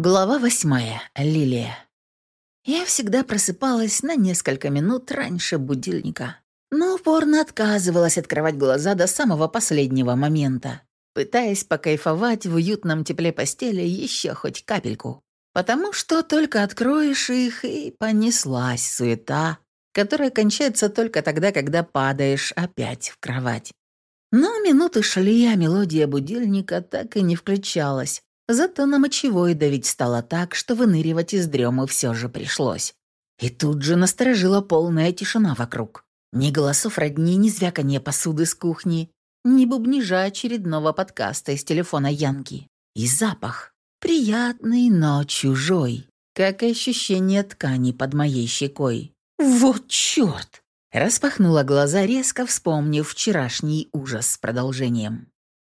Глава восьмая. Лилия. Я всегда просыпалась на несколько минут раньше будильника, но упорно отказывалась открывать глаза до самого последнего момента, пытаясь покайфовать в уютном тепле постели еще хоть капельку. Потому что только откроешь их, и понеслась суета, которая кончается только тогда, когда падаешь опять в кровать. Но минуты шли, а мелодия будильника так и не включалась, Зато на мочевой давить стало так, что выныривать из дремы все же пришлось. И тут же насторожила полная тишина вокруг. Ни голосов родни, ни звяканья посуды с кухни, ни бубнижа очередного подкаста из телефона Янки. И запах. Приятный, но чужой. Как и ощущение ткани под моей щекой. Вот чёрт! Распахнула глаза, резко вспомнив вчерашний ужас с продолжением.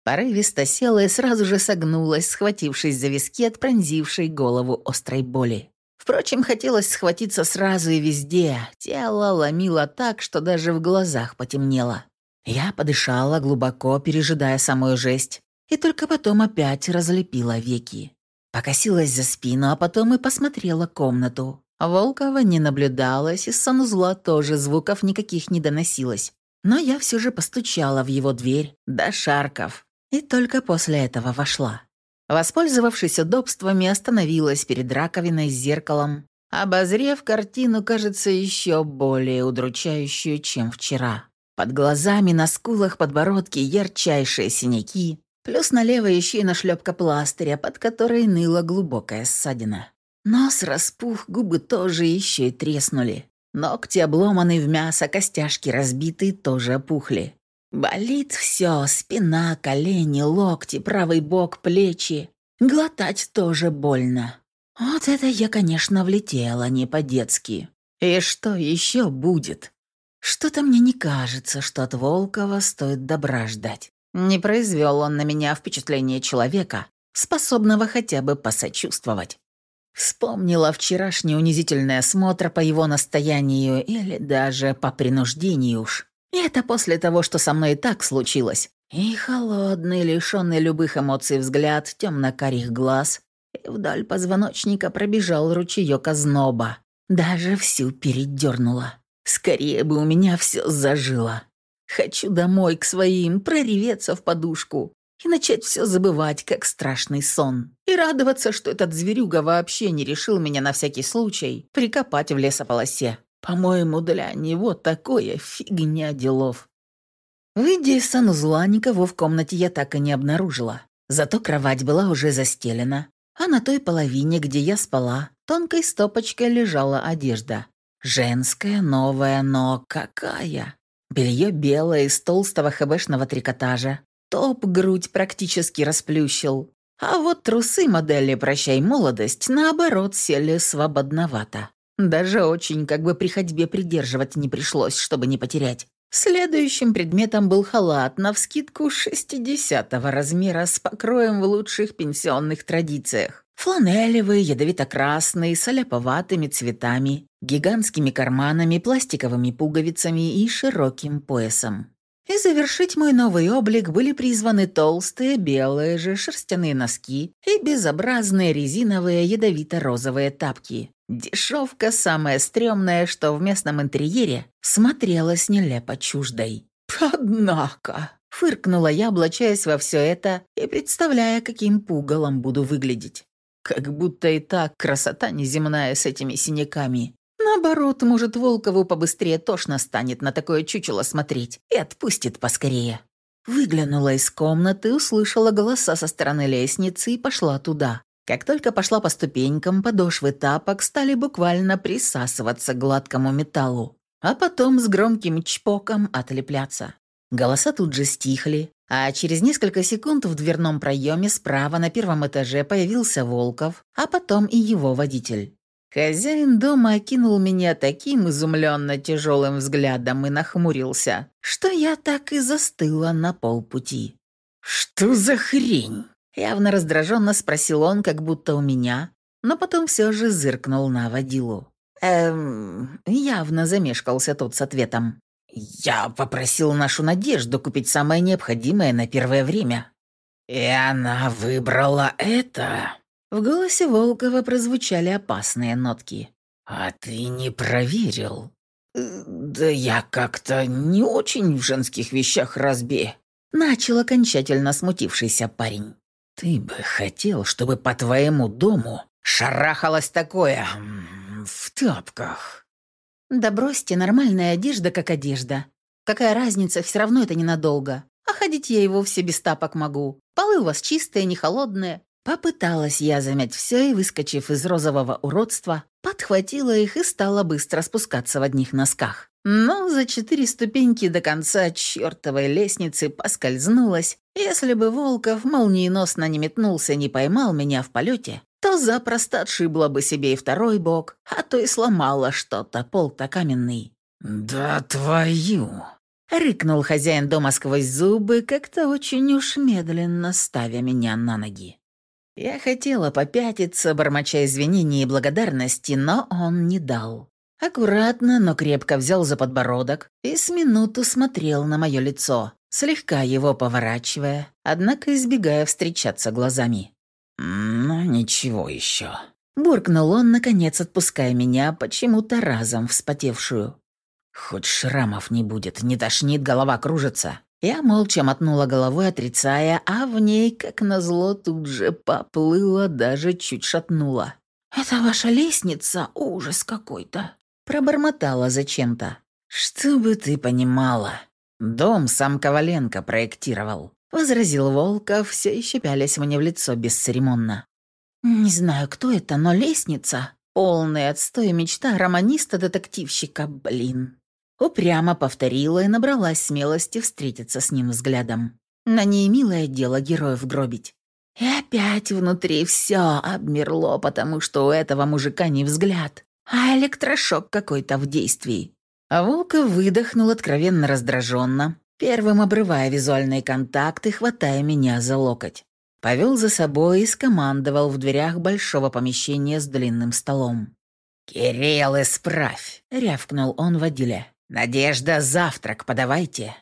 Порывисто села и сразу же согнулась, схватившись за виски от пронзившей голову острой боли. Впрочем, хотелось схватиться сразу и везде. Тело ломило так, что даже в глазах потемнело. Я подышала глубоко, пережидая самую жесть, и только потом опять разлепила веки. Покосилась за спину, а потом и посмотрела комнату. Волкова не наблюдалось, из санузла тоже звуков никаких не доносилось. Но я все же постучала в его дверь до шарков, и только после этого вошла. Воспользовавшись удобствами, остановилась перед раковиной с зеркалом, обозрев картину, кажется, еще более удручающую, чем вчера. Под глазами, на скулах, подбородке ярчайшие синяки, плюс налево еще и нашлепка пластыря, под которой ныла глубокая ссадина. Нос распух, губы тоже еще и треснули. Ногти обломаны в мясо, костяшки разбиты, тоже опухли. Болит все, спина, колени, локти, правый бок, плечи. Глотать тоже больно. Вот это я, конечно, влетела не по-детски. И что еще будет? Что-то мне не кажется, что от Волкова стоит добра ждать. Не произвел он на меня впечатление человека, способного хотя бы посочувствовать. Вспомнила вчерашний унизительный осмотр по его настоянию или даже по принуждению уж. И это после того, что со мной и так случилось. И холодный, лишенный любых эмоций взгляд темно-карих глаз, и вдаль позвоночника пробежал ручеек озноба. Даже всю передернула. Скорее бы у меня все зажило. Хочу домой к своим, прореветься в подушку и начать все забывать, как страшный сон. И радоваться, что этот зверюга вообще не решил меня на всякий случай прикопать в лесополосе. По-моему, для него такое фигня делов. Выйдя из санузла, никого в комнате я так и не обнаружила. Зато кровать была уже застелена, а на той половине, где я спала, тонкой стопочкой лежала одежда. Женская, новая, но какая! Белье белое из толстого хэбэшного трикотажа. Топ грудь практически расплющил. А вот трусы модели «Прощай, молодость» наоборот сели свободновато. Даже очень как бы при ходьбе придерживать не пришлось, чтобы не потерять. Следующим предметом был халат на вскидку 60-го размера с покроем в лучших пенсионных традициях. Фланелевый, ядовито-красный, с оляповатыми цветами, гигантскими карманами, пластиковыми пуговицами и широким поясом. И завершить мой новый облик были призваны толстые белые же шерстяные носки и безобразные резиновые ядовито-розовые тапки. Дешевка самая стрёмная, что в местном интерьере смотрелась нелепо чуждой. «Однако!» — фыркнула я, облачаясь во все это и представляя, каким пугалом буду выглядеть. Как будто и так красота неземная с этими синяками. Наоборот, может, Волкову побыстрее тошно станет на такое чучело смотреть и отпустит поскорее. Выглянула из комнаты, услышала голоса со стороны лестницы и пошла туда. Как только пошла по ступенькам, подошвы тапок стали буквально присасываться к гладкому металлу, а потом с громким чпоком отлепляться. Голоса тут же стихли, а через несколько секунд в дверном проеме справа на первом этаже появился Волков, а потом и его водитель. Хозяин дома окинул меня таким изумленно тяжелым взглядом и нахмурился, что я так и застыла на полпути. «Что за хрень?» Явно раздраженно спросил он, как будто у меня, но потом все же зыркнул на водилу. Эм, явно замешкался тот с ответом. «Я попросил нашу Надежду купить самое необходимое на первое время». «И она выбрала это?» В голосе Волкова прозвучали опасные нотки. «А ты не проверил?» «Э, «Да я как-то не очень в женских вещах разбе», — начал окончательно смутившийся парень. «Ты бы хотел, чтобы по твоему дому шарахалось такое в тапках?» «Да бросьте, нормальная одежда как одежда. Какая разница, все равно это ненадолго. А ходить я и вовсе без тапок могу. Полы у вас чистые, не холодные. Попыталась я замять все и, выскочив из розового уродства, подхватила их и стала быстро спускаться в одних носках. Но за четыре ступеньки до конца чертовой лестницы поскользнулась. Если бы Волков молниеносно не метнулся, не поймал меня в полете, то запросто отшибла бы себе и второй бок, а то и сломала что-то, пол-то каменный. «Да твою!» — рыкнул хозяин дома сквозь зубы, как-то очень уж медленно ставя меня на ноги. Я хотела попятиться, бормоча извинений и благодарности, но он не дал. Аккуратно, но крепко взял за подбородок и с минуту смотрел на мое лицо, слегка его поворачивая, однако избегая встречаться глазами. «Ну, ничего еще», — буркнул он, наконец отпуская меня, почему-то разом вспотевшую. «Хоть шрамов не будет, не тошнит, голова кружится». Я молча мотнула головой, отрицая, а в ней, как назло, тут же поплыла, даже чуть шатнула. «Это ваша лестница? Ужас какой-то!» Пробормотала зачем-то. «Чтобы ты понимала, дом сам Коваленко проектировал», возразил Волков, все еще пялясь мне в лицо бесцеремонно. «Не знаю, кто это, но лестница. Полная отстой мечта романиста-детективщика, блин». Упрямо повторила и набралась смелости встретиться с ним взглядом. На ней милое дело героев гробить. И опять внутри все обмерло, потому что у этого мужика не взгляд, а электрошок какой-то в действии. А Волков выдохнул откровенно раздраженно, первым обрывая визуальные контакты, хватая меня за локоть. Повел за собой и скомандовал в дверях большого помещения с длинным столом. «Кирилл, исправь!» — рявкнул он водиле. «Надежда, завтрак подавайте».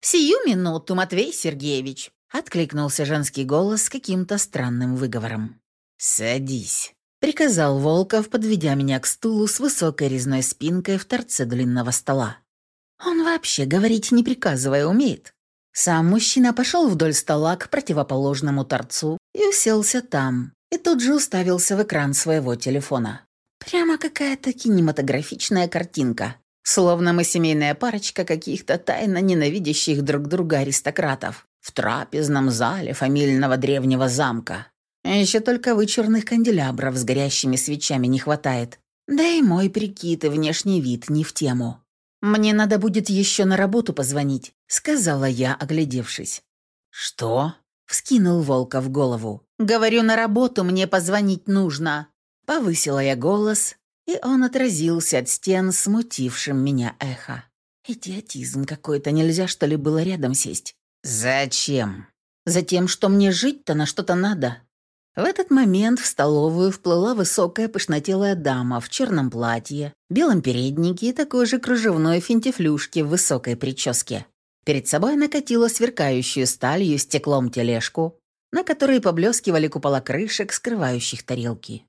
«Сию минуту, Матвей Сергеевич», — откликнулся женский голос с каким-то странным выговором. «Садись», — приказал Волков, подведя меня к стулу с высокой резной спинкой в торце длинного стола. Он вообще говорить не приказывая умеет. Сам мужчина пошел вдоль стола к противоположному торцу и уселся там, и тут же уставился в экран своего телефона. Прямо какая-то кинематографичная картинка. Словно мы семейная парочка каких-то тайно ненавидящих друг друга аристократов в трапезном зале фамильного древнего замка. Еще только вычурных канделябров с горящими свечами не хватает. Да и мой прикид и внешний вид не в тему. «Мне надо будет еще на работу позвонить», — сказала я, оглядевшись. «Что?» — вскинул Волка в голову. «Говорю, на работу мне позвонить нужно». Повысила я голос, и он отразился от стен, смутившим меня эхо. Идиотизм какой-то, нельзя что ли было рядом сесть? Зачем? Затем, что мне жить-то на что-то надо. В этот момент в столовую вплыла высокая пышнотелая дама в черном платье, белом переднике и такой же кружевной финтифлюшке в высокой прическе. Перед собой накатила сверкающую сталью стеклом тележку, на которой поблескивали купола крышек, скрывающих тарелки.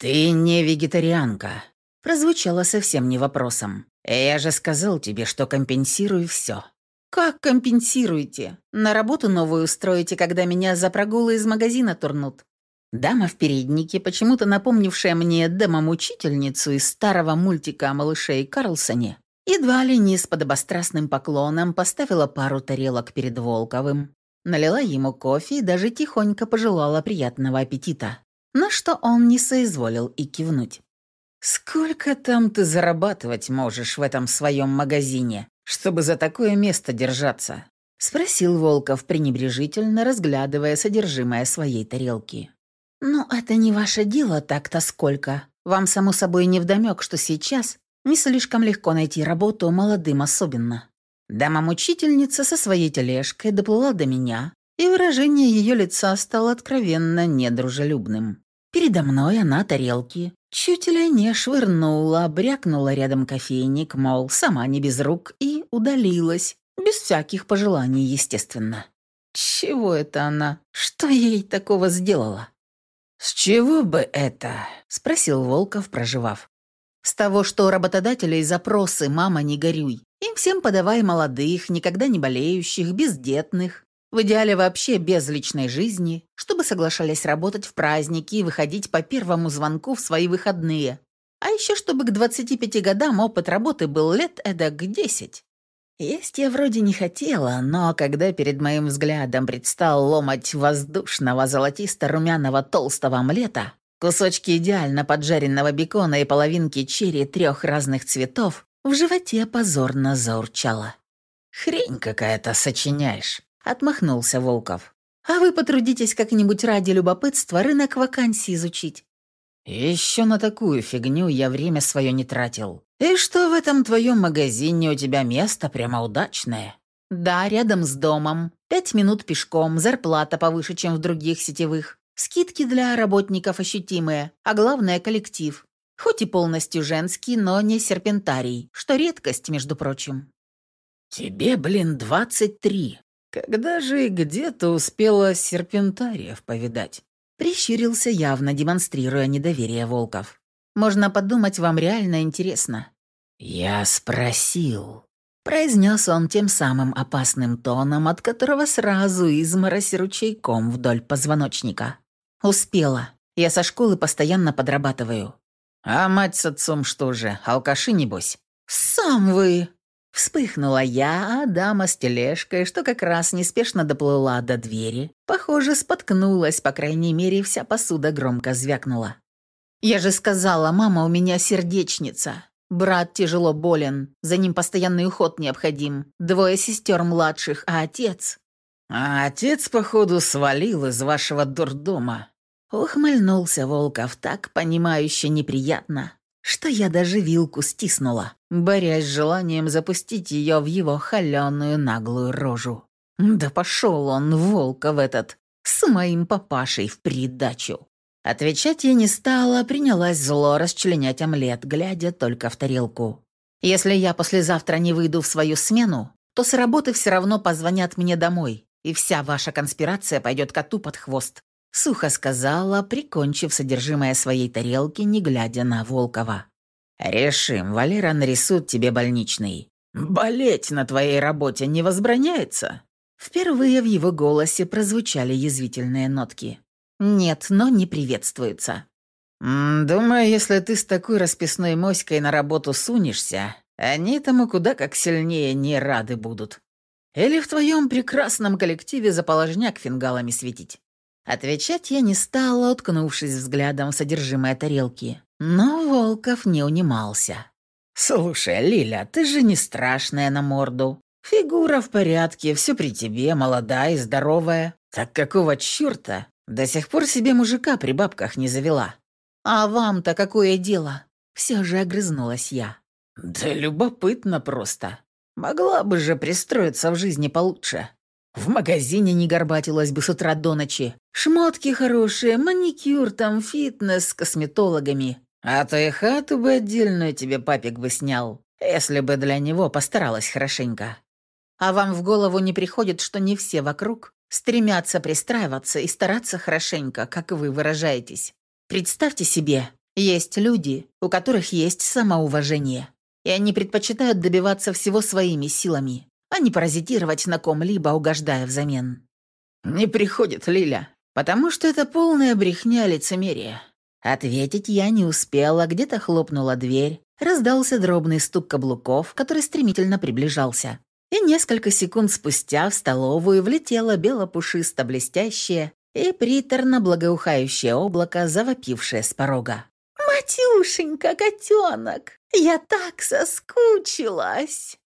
«Ты не вегетарианка», — прозвучало совсем не вопросом. «Я же сказал тебе, что компенсирую все». «Как компенсируете? На работу новую устроите, когда меня за прогулы из магазина турнут?» Дама в переднике, почему-то напомнившая мне демом-учительницу из старого мультика о малыше и Карлсоне, едва ли не с подобострастным поклоном поставила пару тарелок перед Волковым, налила ему кофе и даже тихонько пожелала приятного аппетита на что он не соизволил и кивнуть. «Сколько там ты зарабатывать можешь в этом своем магазине, чтобы за такое место держаться?» — спросил Волков пренебрежительно, разглядывая содержимое своей тарелки. «Ну, это не ваше дело так-то сколько. Вам, само собой, невдомёк, что сейчас не слишком легко найти работу молодым особенно». Дама-мучительница со своей тележкой доплыла до меня, и выражение ее лица стало откровенно недружелюбным. Передо мной она тарелки. Чуть ли не швырнула, брякнула рядом кофейник, мол, сама не без рук, и удалилась. Без всяких пожеланий, естественно. Чего это она? Что ей такого сделала? «С чего бы это?» — спросил Волков, проживав. «С того, что работодателей запросы «мама, не горюй». Им всем подавай молодых, никогда не болеющих, бездетных. В идеале вообще без личной жизни, чтобы соглашались работать в праздники и выходить по первому звонку в свои выходные. А еще чтобы к 25 годам опыт работы был лет эдак 10. Есть я вроде не хотела, но когда перед моим взглядом предстал ломать воздушного золотисто-румяного толстого омлета, кусочки идеально поджаренного бекона и половинки черри трех разных цветов, в животе позорно заурчало. «Хрень какая-то сочиняешь», — отмахнулся Волков. «А вы потрудитесь как-нибудь ради любопытства рынок вакансий изучить. Еще на такую фигню я время свое не тратил. И что в этом твоем магазине у тебя место прямо удачное? Да, рядом с домом. Пять минут пешком, зарплата повыше, чем в других сетевых. Скидки для работников ощутимые, а главное – коллектив. Хоть и полностью женский, но не серпентарий, что редкость, между прочим. Тебе, блин, двадцать три. Когда же и где ты успела серпентариев повидать? Прищурился явно, демонстрируя недоверие волков. «Можно подумать, вам реально интересно». «Я спросил», — произнес он тем самым опасным тоном, от которого сразу изморозь ручейком вдоль позвоночника. «Успела. Я со школы постоянно подрабатываю». «А мать с отцом что же, алкаши небось?» «Сам вы!» Вспыхнула я, а дама с тележкой, что как раз неспешно доплыла до двери, похоже, споткнулась, по крайней мере, вся посуда громко звякнула. «Я же сказала, мама у меня сердечница. Брат тяжело болен, за ним постоянный уход необходим. Двое сестер младших, а отец...» «А отец, походу, свалил из вашего дурдома». Ухмыльнулся Волков так, понимающе неприятно, что я даже вилку стиснула, борясь с желанием запустить ее в его холеную наглую рожу. Да пошел он, Волков этот, с моим папашей в придачу. Отвечать я не стала, принялась зло расчленять омлет, глядя только в тарелку. Если я послезавтра не выйду в свою смену, то с работы все равно позвонят мне домой, и вся ваша конспирация пойдет коту под хвост. Сухо сказала, прикончив содержимое своей тарелки, не глядя на Волкова. «Решим, Валера нарисует тебе больничный. Болеть на твоей работе не возбраняется?» Впервые в его голосе прозвучали язвительные нотки. «Нет, но не приветствуется». «Думаю, если ты с такой расписной моськой на работу сунешься, они тому куда как сильнее не рады будут. Или в твоем прекрасном коллективе за положняк фингалами светить. Отвечать я не стала, уткнувшись взглядом в содержимое тарелки. Но Волков не унимался. «Слушай, Лиля, ты же не страшная на морду. Фигура в порядке, все при тебе, молодая и здоровая. Так какого черта до сих пор себе мужика при бабках не завела?» «А вам-то какое дело?» Все же огрызнулась я. «Да любопытно просто. Могла бы же пристроиться в жизни получше. В магазине не горбатилась бы с утра до ночи. Шмотки хорошие, маникюр там, фитнес с косметологами. А то и хату бы отдельную тебе папик бы снял, если бы для него постаралась хорошенько. А вам в голову не приходит, что не все вокруг стремятся пристраиваться и стараться хорошенько, как вы выражаетесь. Представьте себе, есть люди, у которых есть самоуважение, и они предпочитают добиваться всего своими силами а не паразитировать на ком-либо, угождая взамен. «Не приходит, Лиля, потому что это полная брехня лицемерия». Ответить я не успела, где-то хлопнула дверь, раздался дробный стук каблуков, который стремительно приближался. И несколько секунд спустя в столовую влетело бело-пушисто-блестящее и приторно-благоухающее облако, завопившее с порога. «Матюшенька, котенок, я так соскучилась!»